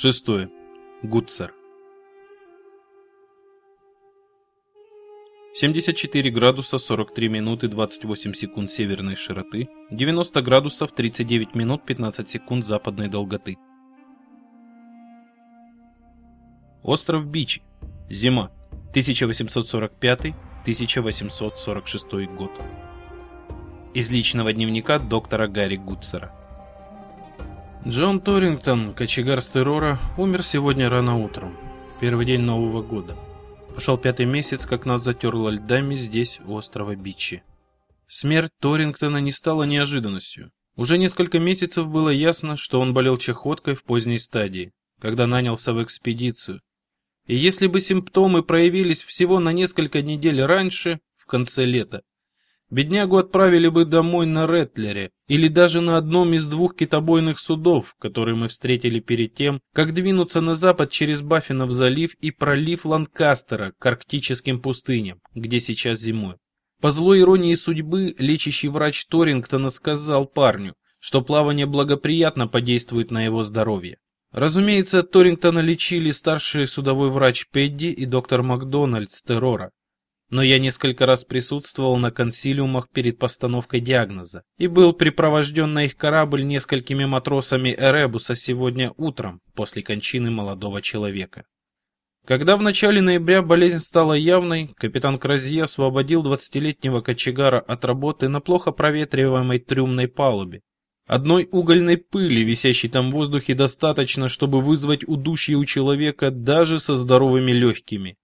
Шестое. Гудсер. 74 градуса 43 минуты 28 секунд северной широты, 90 градусов 39 минут 15 секунд западной долготы. Остров Бичи. Зима. 1845-1846 год. Из личного дневника доктора Гарри Гудсера. Джон Торингтон, кочегар с террора, умер сегодня рано утром. Первый день Нового года. Пошел пятый месяц, как нас затерло льдами здесь, у острова Бичи. Смерть Торингтона не стала неожиданностью. Уже несколько месяцев было ясно, что он болел чахоткой в поздней стадии, когда нанялся в экспедицию. И если бы симптомы проявились всего на несколько недель раньше, в конце лета, Беднягу отправили бы домой на Ретлере или даже на одном из двух китобойных судов, которые мы встретили перед тем, как двинуться на запад через Баффинов залив и пролив Ланкастера к арктическим пустыням, где сейчас зимой. По злой иронии судьбы, лечащий врач Торингтона сказал парню, что плавание благоприятно подействует на его здоровье. Разумеется, Торингтона лечили старший судовой врач Педди и доктор Макдональд с террора но я несколько раз присутствовал на консилиумах перед постановкой диагноза и был припровожден на их корабль несколькими матросами Эребуса сегодня утром после кончины молодого человека. Когда в начале ноября болезнь стала явной, капитан Кразье освободил двадцатилетнего кочегара от работы на плохо проветриваемой трюмной палубе. Одной угольной пыли, висящей там в воздухе, достаточно, чтобы вызвать удушье у человека даже со здоровыми легкими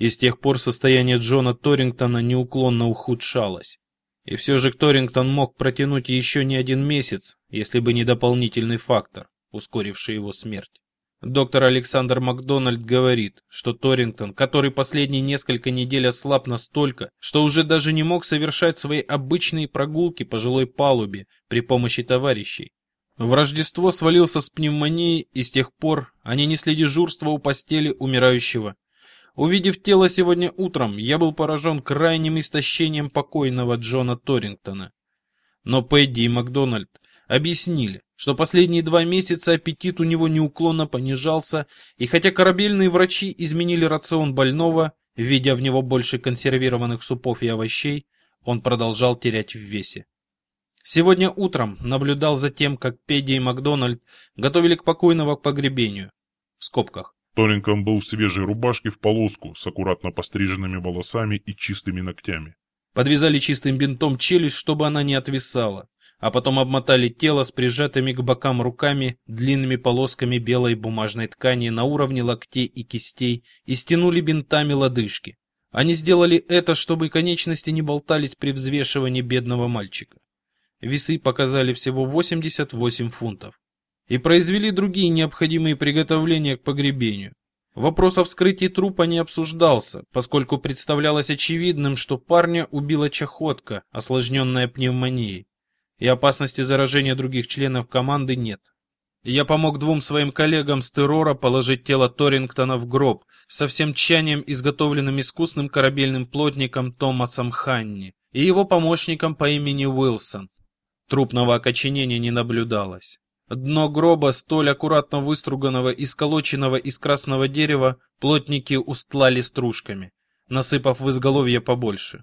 и с тех пор состояние Джона Торингтона неуклонно ухудшалось. И все же Торингтон мог протянуть еще не один месяц, если бы не дополнительный фактор, ускоривший его смерть. Доктор Александр Макдональд говорит, что Торингтон, который последние несколько недель ослаб настолько, что уже даже не мог совершать свои обычные прогулки по жилой палубе при помощи товарищей, в Рождество свалился с пневмонией, и с тех пор они несли дежурство у постели умирающего Увидев тело сегодня утром, я был поражен крайним истощением покойного Джона Торингтона. Но Пэдди и Макдональд объяснили, что последние два месяца аппетит у него неуклонно понижался, и хотя корабельные врачи изменили рацион больного, введя в него больше консервированных супов и овощей, он продолжал терять в весе. Сегодня утром наблюдал за тем, как Пэдди и Макдональд готовили к покойного к погребению. В скобках. Торингтон был в свежей рубашке в полоску с аккуратно постриженными волосами и чистыми ногтями. Подвязали чистым бинтом челюсть, чтобы она не отвисала, а потом обмотали тело с прижатыми к бокам руками длинными полосками белой бумажной ткани на уровне локтей и кистей и стянули бинтами лодыжки. Они сделали это, чтобы конечности не болтались при взвешивании бедного мальчика. Весы показали всего 88 фунтов и произвели другие необходимые приготовления к погребению. Вопрос о вскрытии трупа не обсуждался, поскольку представлялось очевидным, что парня убила чахотка, осложненная пневмонией, и опасности заражения других членов команды нет. Я помог двум своим коллегам с террора положить тело Торингтона в гроб со всем тщанием, изготовленным искусным корабельным плотником Томасом Ханни и его помощником по имени Уилсон. Трупного окоченения не наблюдалось. Дно гроба, столь аккуратно выструганного и сколоченного из красного дерева, плотники устлали стружками, насыпав в изголовье побольше.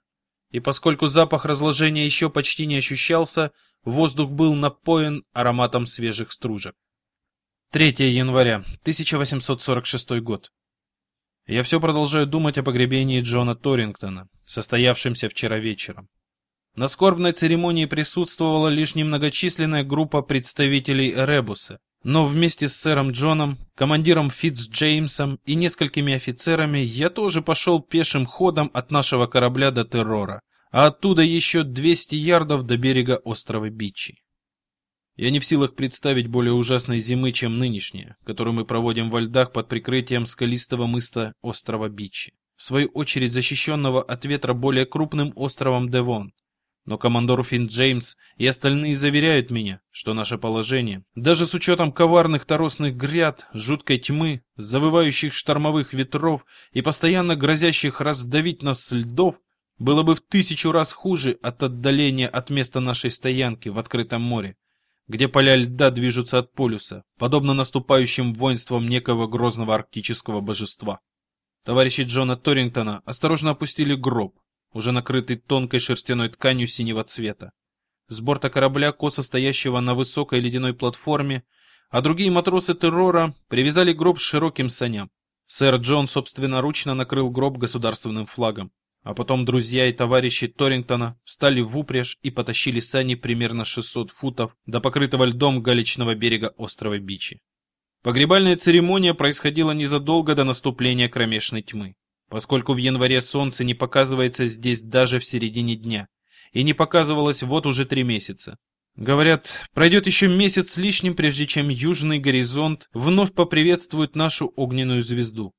И поскольку запах разложения еще почти не ощущался, воздух был напоен ароматом свежих стружек. 3 января 1846 год. Я все продолжаю думать о погребении Джона Торингтона, состоявшемся вчера вечером. На скорбной церемонии присутствовала лишь немногочисленная группа представителей Ребуса, но вместе с сэром Джоном, командиром Фитц Джеймсом и несколькими офицерами я тоже пошел пешим ходом от нашего корабля до Террора, а оттуда еще 200 ярдов до берега острова Бичи. Я не в силах представить более ужасной зимы, чем нынешняя, которую мы проводим во льдах под прикрытием скалистого мыса острова Бичи, в свою очередь защищенного от ветра более крупным островом Девон, но командор Финн Джеймс и остальные заверяют меня, что наше положение, даже с учетом коварных торосных гряд, жуткой тьмы, завывающих штормовых ветров и постоянно грозящих раздавить нас льдов, было бы в тысячу раз хуже от отдаления от места нашей стоянки в открытом море, где поля льда движутся от полюса, подобно наступающим воинствам некого грозного арктического божества. Товарищи Джона Торингтона осторожно опустили гроб, уже накрытый тонкой шерстяной тканью синего цвета. С борта корабля, косо стоящего на высокой ледяной платформе, а другие матросы террора привязали гроб с широким саням. Сэр Джон собственноручно накрыл гроб государственным флагом. А потом друзья и товарищи Торингтона встали в упряжь и потащили сани примерно 600 футов до покрытого льдом галечного берега острова Бичи. Погребальная церемония происходила незадолго до наступления кромешной тьмы, поскольку в январе солнце не показывается здесь даже в середине дня, и не показывалось вот уже три месяца. Говорят, пройдет еще месяц с лишним, прежде чем южный горизонт вновь поприветствует нашу огненную звезду.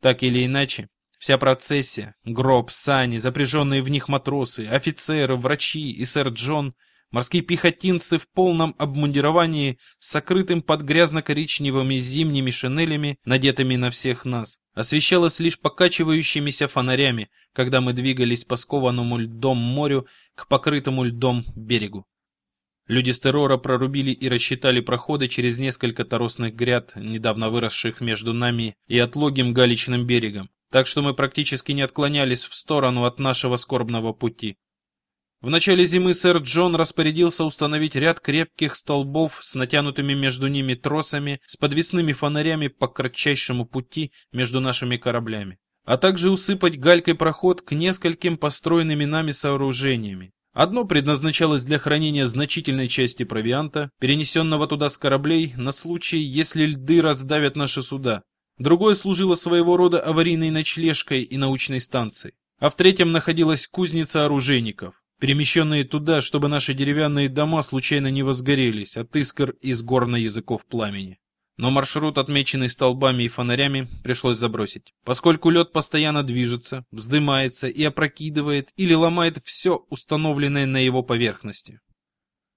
Так или иначе, Вся процессия, гроб, сани, запряженные в них матросы, офицеры, врачи и сэр Джон, морские пехотинцы в полном обмундировании, сокрытым под грязно-коричневыми зимними шинелями, надетыми на всех нас, освещалась лишь покачивающимися фонарями, когда мы двигались по скованному льдом морю к покрытому льдом берегу. Люди с террора прорубили и рассчитали проходы через несколько торосных гряд, недавно выросших между нами и отлогим галечным берегом так что мы практически не отклонялись в сторону от нашего скорбного пути. В начале зимы сэр Джон распорядился установить ряд крепких столбов с натянутыми между ними тросами, с подвесными фонарями по кратчайшему пути между нашими кораблями, а также усыпать галькой проход к нескольким построенными нами сооружениями. Одно предназначалось для хранения значительной части провианта, перенесенного туда с кораблей на случай, если льды раздавят наши суда, Другое служило своего рода аварийной ночлежкой и научной станцией. А в третьем находилась кузница оружейников, перемещенные туда, чтобы наши деревянные дома случайно не возгорелись от искр из горно-языков пламени. Но маршрут, отмеченный столбами и фонарями, пришлось забросить, поскольку лед постоянно движется, вздымается и опрокидывает или ломает все установленное на его поверхности.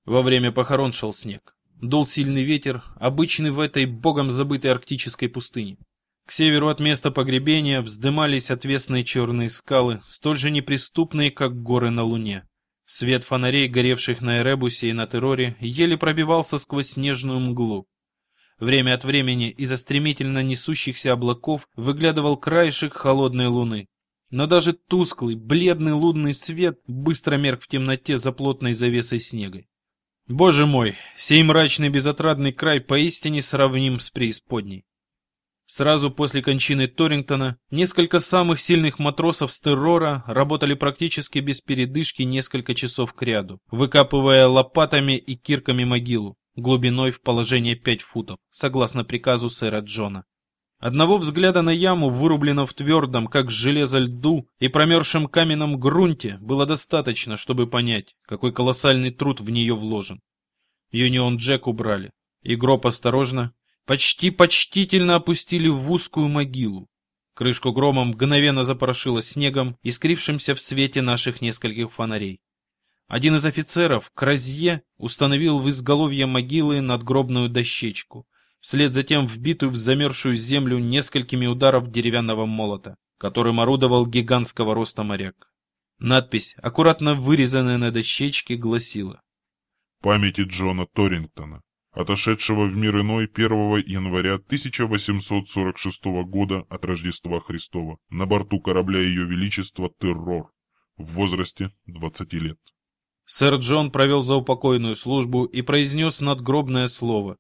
Во время похорон шел снег. Дул сильный ветер, обычный в этой богом забытой арктической пустыне. К северу от места погребения вздымались отвесные черные скалы, столь же неприступные, как горы на Луне. Свет фонарей, горевших на Эребусе и на Терроре, еле пробивался сквозь снежную мглу. Время от времени из-за стремительно несущихся облаков выглядывал краешек холодной луны. Но даже тусклый, бледный лунный свет быстро мерк в темноте за плотной завесой снега. Боже мой, сей мрачный безотрадный край поистине сравним с преисподней. Сразу после кончины Торингтона несколько самых сильных матросов с террора работали практически без передышки несколько часов кряду, выкапывая лопатами и кирками могилу, глубиной в положение 5 футов, согласно приказу сэра Джона. Одного взгляда на яму, вырубленном в твердом, как железо льду, и промерзшем каменном грунте, было достаточно, чтобы понять, какой колоссальный труд в нее вложен. Юнион Джек убрали, и гроб осторожно, почти почтительно опустили в узкую могилу. Крышку грома мгновенно запорошило снегом, искрившимся в свете наших нескольких фонарей. Один из офицеров, Кразье, установил в изголовье могилы надгробную дощечку, вслед затем вбитую в замерзшую землю несколькими ударов деревянного молота, которым орудовал гигантского роста моряк. Надпись, аккуратно вырезанная на дощечке, гласила «Памяти Джона Торингтона, отошедшего в мир иной 1 января 1846 года от Рождества Христова на борту корабля Ее Величества «Террор» в возрасте 20 лет. Сэр Джон провел заупокойную службу и произнес надгробное слово.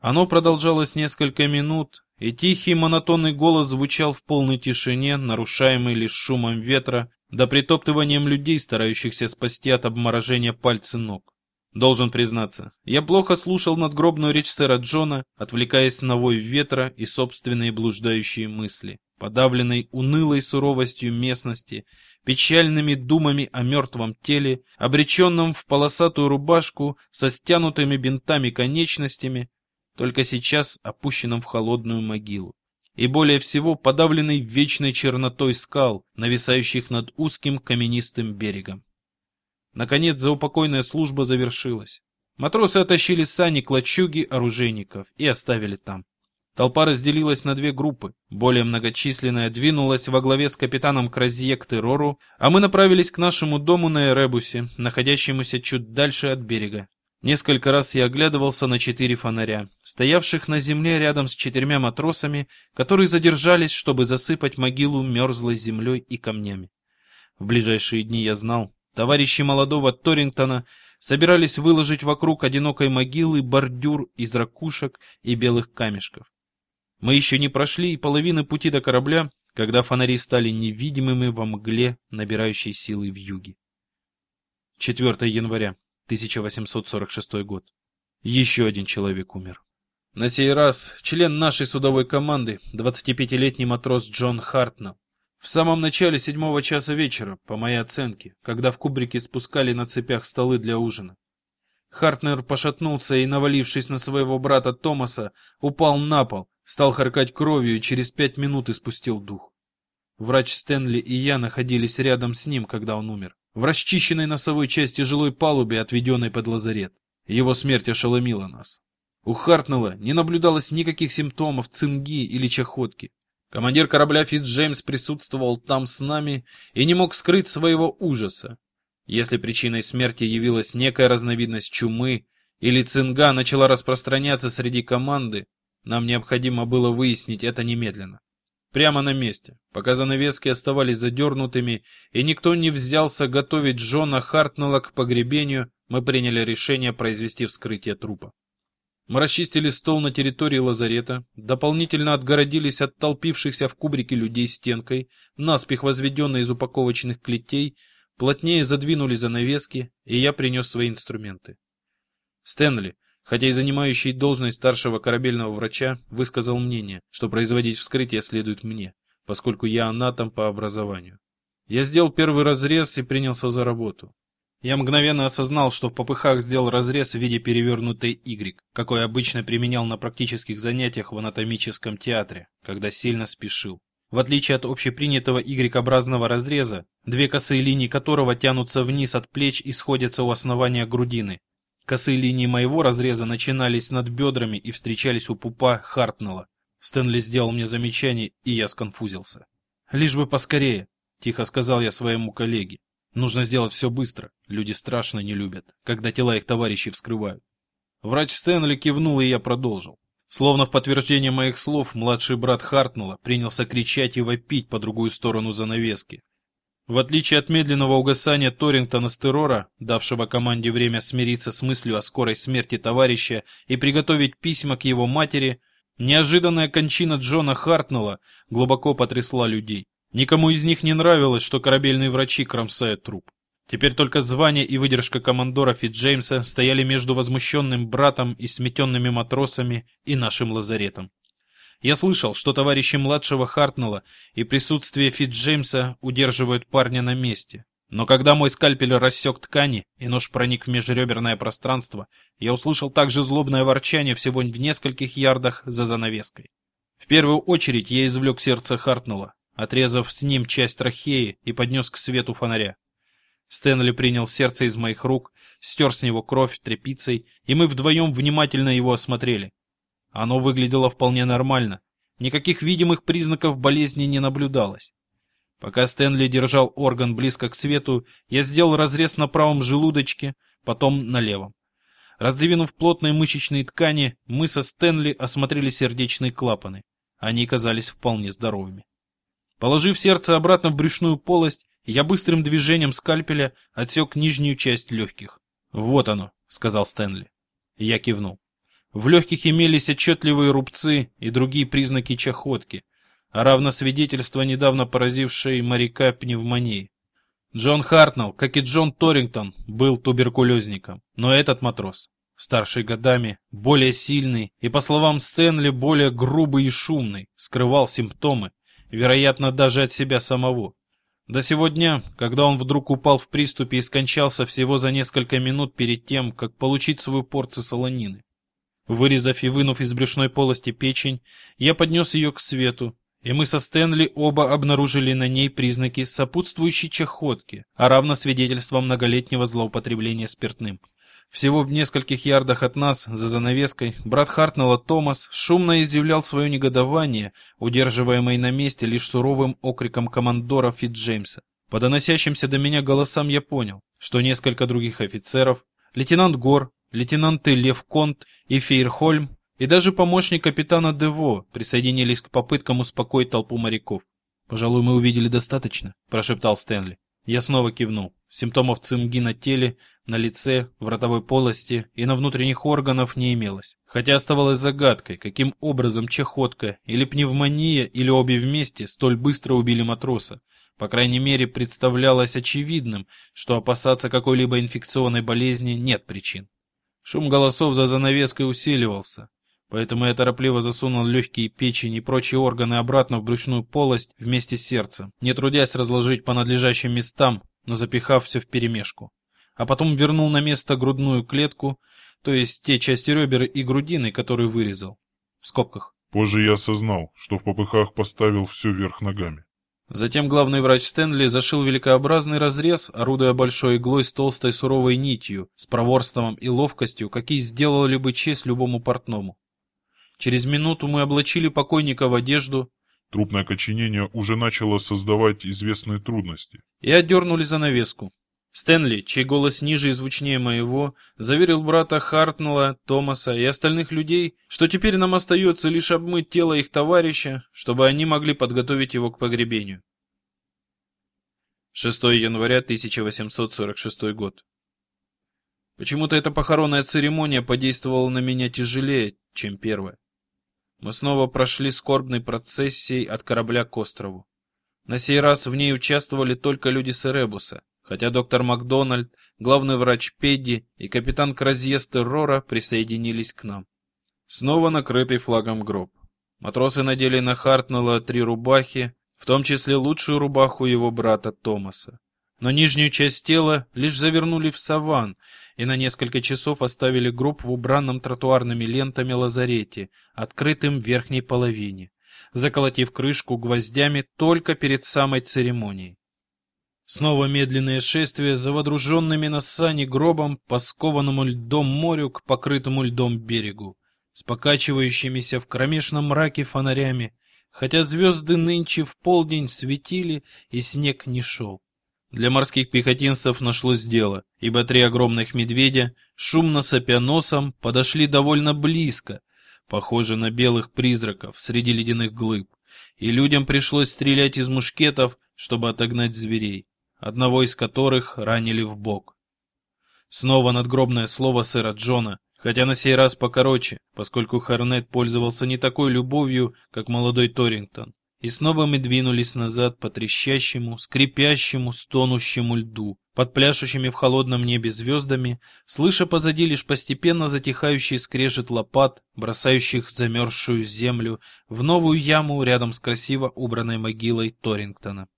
Оно продолжалось несколько минут, и тихий монотонный голос звучал в полной тишине, нарушаемый лишь шумом ветра да притоптыванием людей, старающихся спасти от обморожения пальцы ног. Должен признаться, я плохо слушал надгробную речь сэра Джона, отвлекаясь на вой ветра и собственные блуждающие мысли, подавленной унылой суровостью местности, печальными думами о мертвом теле, обреченном в полосатую рубашку со стянутыми бинтами конечностями, только сейчас опущенном в холодную могилу. И более всего подавленный вечной чернотой скал, нависающих над узким каменистым берегом. Наконец, заупокойная служба завершилась. Матросы оттащили сани к лачуге оружейников и оставили там. Толпа разделилась на две группы. Более многочисленная двинулась во главе с капитаном Кразье к террору, а мы направились к нашему дому на Эребусе, находящемуся чуть дальше от берега. Несколько раз я оглядывался на четыре фонаря, стоявших на земле рядом с четырьмя матросами, которые задержались, чтобы засыпать могилу мерзлой землей и камнями. В ближайшие дни я знал, товарищи молодого Торингтона собирались выложить вокруг одинокой могилы бордюр из ракушек и белых камешков. Мы еще не прошли и половины пути до корабля, когда фонари стали невидимыми во мгле, набирающей силы в юге. 4 января 1846 год. Еще один человек умер. На сей раз член нашей судовой команды, 25-летний матрос Джон Хартнелл. В самом начале седьмого часа вечера, по моей оценке, когда в кубрике спускали на цепях столы для ужина. Хартнер пошатнулся и, навалившись на своего брата Томаса, упал на пол, стал харкать кровью и через пять минут испустил дух. Врач Стэнли и я находились рядом с ним, когда он умер, в расчищенной носовой части жилой палубе, отведенной под лазарет. Его смерть ошеломила нас. У Хартнелла не наблюдалось никаких симптомов цинги или чахотки. Командир корабля Фитцджеймс присутствовал там с нами и не мог скрыть своего ужаса. Если причиной смерти явилась некая разновидность чумы или цинга начала распространяться среди команды, нам необходимо было выяснить это немедленно. Прямо на месте, пока занавески оставались задернутыми и никто не взялся готовить Джона Хартнелла к погребению, мы приняли решение произвести вскрытие трупа. Мы расчистили стол на территории лазарета, дополнительно отгородились от толпившихся в кубрике людей стенкой, наспех возведенной из упаковочных клетей, плотнее задвинули занавески, и я принес свои инструменты. Стэнли, хотя и занимающий должность старшего корабельного врача, высказал мнение, что производить вскрытие следует мне, поскольку я анатом по образованию. Я сделал первый разрез и принялся за работу. Я мгновенно осознал, что в попыхах сделал разрез в виде перевернутой Y, какой обычно применял на практических занятиях в анатомическом театре, когда сильно спешил. В отличие от общепринятого Y-образного разреза, две косые линии которого тянутся вниз от плеч и сходятся у основания грудины. Косые линии моего разреза начинались над бедрами и встречались у пупа Хартнелла. Стэнли сделал мне замечание, и я сконфузился. «Лишь бы поскорее», — тихо сказал я своему коллеге. Нужно сделать все быстро. Люди страшно не любят, когда тела их товарищей вскрывают. Врач Стэнли кивнул, и я продолжил. Словно в подтверждение моих слов, младший брат Хартнелла принялся кричать и вопить по другую сторону занавески. В отличие от медленного угасания Торингтона с давшего команде время смириться с мыслью о скорой смерти товарища и приготовить письма к его матери, неожиданная кончина Джона Хартнелла глубоко потрясла людей. Никому из них не нравилось, что корабельные врачи кромсают труп. Теперь только звание и выдержка командора Фитджеймса стояли между возмущенным братом и сметенными матросами и нашим лазаретом. Я слышал, что товарищи младшего Хартнелла и присутствие Фитджеймса удерживают парня на месте. Но когда мой скальпель рассек ткани и нож проник в межреберное пространство, я услышал также злобное ворчание всего в нескольких ярдах за занавеской. В первую очередь я извлек сердце Хартнелла, отрезав с ним часть трахеи и поднес к свету фонаря. Стэнли принял сердце из моих рук, стер с него кровь тряпицей, и мы вдвоем внимательно его осмотрели. Оно выглядело вполне нормально. Никаких видимых признаков болезни не наблюдалось. Пока Стэнли держал орган близко к свету, я сделал разрез на правом желудочке, потом на левом. Раздвинув плотные мышечные ткани, мы со Стэнли осмотрели сердечные клапаны. Они казались вполне здоровыми. Положив сердце обратно в брюшную полость, я быстрым движением скальпеля отсек нижнюю часть легких. «Вот оно», — сказал Стэнли. Я кивнул. В легких имелись отчетливые рубцы и другие признаки чахотки, а равно свидетельство недавно поразившей моряка пневмонии. Джон Хартнелл, как и Джон Торингтон, был туберкулезником, но этот матрос, старший годами, более сильный и, по словам Стэнли, более грубый и шумный, скрывал симптомы, вероятно, даже от себя самого. До сего дня, когда он вдруг упал в приступе и скончался всего за несколько минут перед тем, как получить свою порцию солонины. Вырезав и вынув из брюшной полости печень, я поднес ее к свету, и мы со Стэнли оба обнаружили на ней признаки сопутствующей чахотки, а равно свидетельства многолетнего злоупотребления спиртным. Всего в нескольких ярдах от нас, за занавеской, брат Хартнелла Томас шумно изъявлял свое негодование, удерживаемое на месте лишь суровым окриком командора Фитджеймса. По доносящимся до меня голосам я понял, что несколько других офицеров, лейтенант Гор, лейтенанты Лев Конт и Фейрхольм и даже помощник капитана Дево присоединились к попыткам успокоить толпу моряков. «Пожалуй, мы увидели достаточно», — прошептал Стэнли. Я снова кивнул. Симптомов цинги на теле, на лице, в ротовой полости и на внутренних органах не имелось. Хотя оставалось загадкой, каким образом чехотка или пневмония или обе вместе столь быстро убили матроса. По крайней мере, представлялось очевидным, что опасаться какой-либо инфекционной болезни нет причин. Шум голосов за занавеской усиливался. Поэтому я торопливо засунул легкие печень и прочие органы обратно в брюшную полость вместе с сердцем, не трудясь разложить по надлежащим местам, но запихав все вперемешку. А потом вернул на место грудную клетку, то есть те части ребер и грудины, которые вырезал. В скобках. Позже я осознал, что в попыхах поставил все вверх ногами. Затем главный врач Стэнли зашил великообразный разрез, орудуя большой иглой с толстой суровой нитью, с проворством и ловкостью, какие сделали бы честь любому портному. Через минуту мы облачили покойника в одежду. Трупное коченение уже начало создавать известные трудности. И отдернули занавеску. Стэнли, чей голос ниже и звучнее моего, заверил брата Хартнелла, Томаса и остальных людей, что теперь нам остается лишь обмыть тело их товарища, чтобы они могли подготовить его к погребению. 6 января 1846 год. Почему-то эта похоронная церемония подействовала на меня тяжелее, чем первая. Мы снова прошли скорбной процессией от корабля к острову. На сей раз в ней участвовали только люди Серебуса, хотя доктор Макдональд, главный врач Педди и капитан Кразьес Террора присоединились к нам. Снова накрытый флагом гроб. Матросы надели на Хартнелла три рубахи, в том числе лучшую рубаху его брата Томаса. Но нижнюю часть тела лишь завернули в саван и на несколько часов оставили гроб в убранном тротуарными лентами лазарете, открытым в верхней половине, заколотив крышку гвоздями только перед самой церемонией. Снова медленное шествие за водруженными на сани гробом по скованному льдом морю к покрытому льдом берегу, с покачивающимися в кромешном мраке фонарями, хотя звезды нынче в полдень светили и снег не шел. Для морских пехотинцев нашлось дело, ибо три огромных медведя, шумно сопя носом, подошли довольно близко, похоже на белых призраков среди ледяных глыб, и людям пришлось стрелять из мушкетов, чтобы отогнать зверей, одного из которых ранили в бок. Снова надгробное слово сэра Джона, хотя на сей раз покороче, поскольку Харнет пользовался не такой любовью, как молодой Торингтон. И снова мы двинулись назад по трещащему, скрипящему, стонущему льду, под пляшущими в холодном небе звездами, слыша позади лишь постепенно затихающий скрежет лопат, бросающих замерзшую землю в новую яму рядом с красиво убранной могилой Торингтона.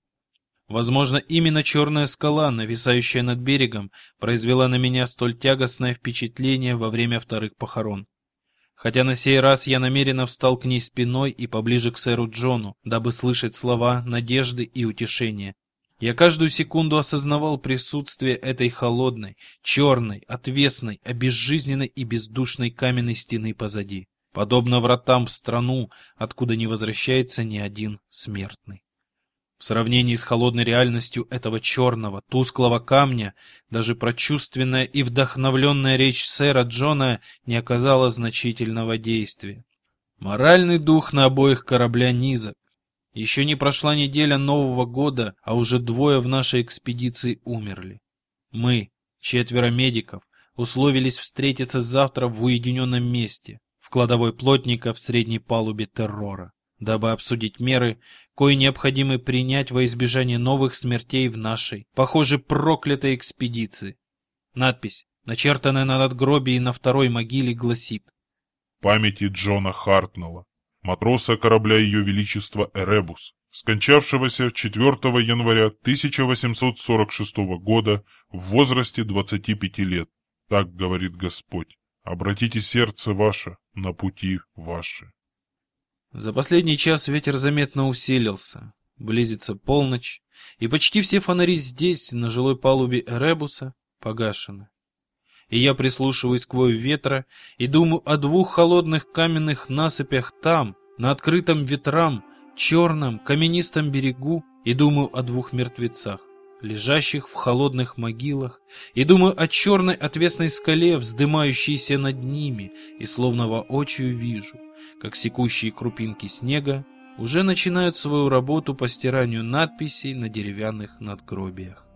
Возможно, именно черная скала, нависающая над берегом, произвела на меня столь тягостное впечатление во время вторых похорон хотя на сей раз я намеренно встал к ней спиной и поближе к сэру Джону, дабы слышать слова надежды и утешения. Я каждую секунду осознавал присутствие этой холодной, черной, отвесной, обезжизненной и бездушной каменной стены позади, подобно вратам в страну, откуда не возвращается ни один смертный. В сравнении с холодной реальностью этого черного, тусклого камня, даже прочувственная и вдохновленная речь сэра Джона не оказала значительного действия. Моральный дух на обоих корабля низок. Еще не прошла неделя Нового года, а уже двое в нашей экспедиции умерли. Мы, четверо медиков, условились встретиться завтра в уединенном месте, в кладовой плотника в средней палубе террора дабы обсудить меры, кои необходимо принять во избежание новых смертей в нашей, похоже, проклятой экспедиции. Надпись, начертанная на надгробии на второй могиле, гласит «Памяти Джона Хартнелла, матроса корабля Ее Величества Эребус, скончавшегося 4 января 1846 года в возрасте 25 лет. Так говорит Господь. Обратите сердце ваше на пути ваши. За последний час ветер заметно усилился. Близится полночь, и почти все фонари здесь, на жилой палубе Эребуса, погашены. И я прислушиваюсь к вою ветра и думаю о двух холодных каменных насыпях там, на открытом ветрам, черном, каменистом берегу, и думаю о двух мертвецах. Лежащих в холодных могилах, и думаю о черной отвесной скале, вздымающейся над ними, и словно воочию вижу, как секущие крупинки снега уже начинают свою работу по стиранию надписей на деревянных надгробиях.